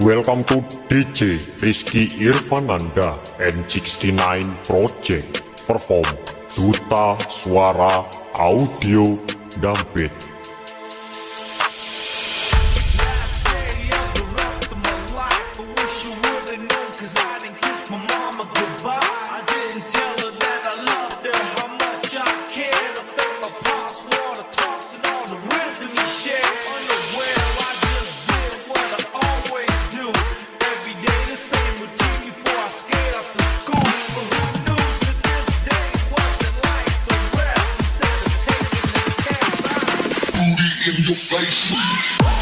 Welcome to DJ Rizky Irfananda and 69 Project. Perform Duta Suara Audio Dampit in your face.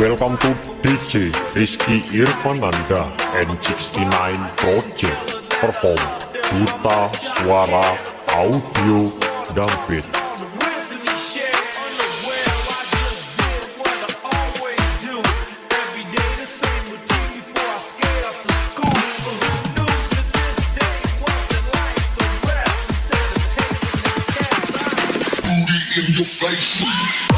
Welcome to DJ Rizky Irfananda and 69 Project Perform Duta Suara Audio Dampit in face.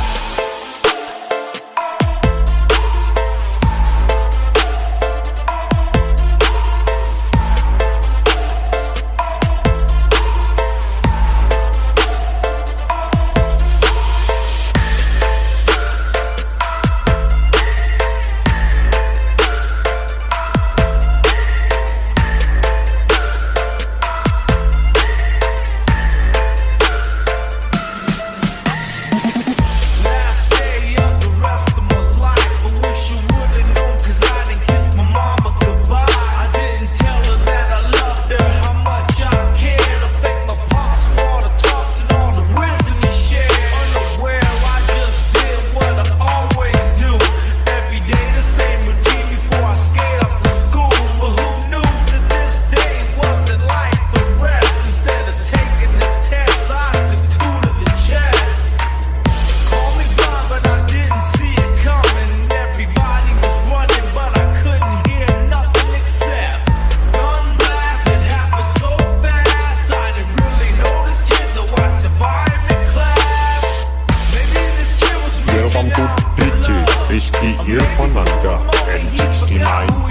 ich gehe hier voneinander, and ich die.